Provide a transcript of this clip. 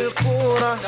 الكورة.